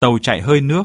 Tàu chạy hơi nước.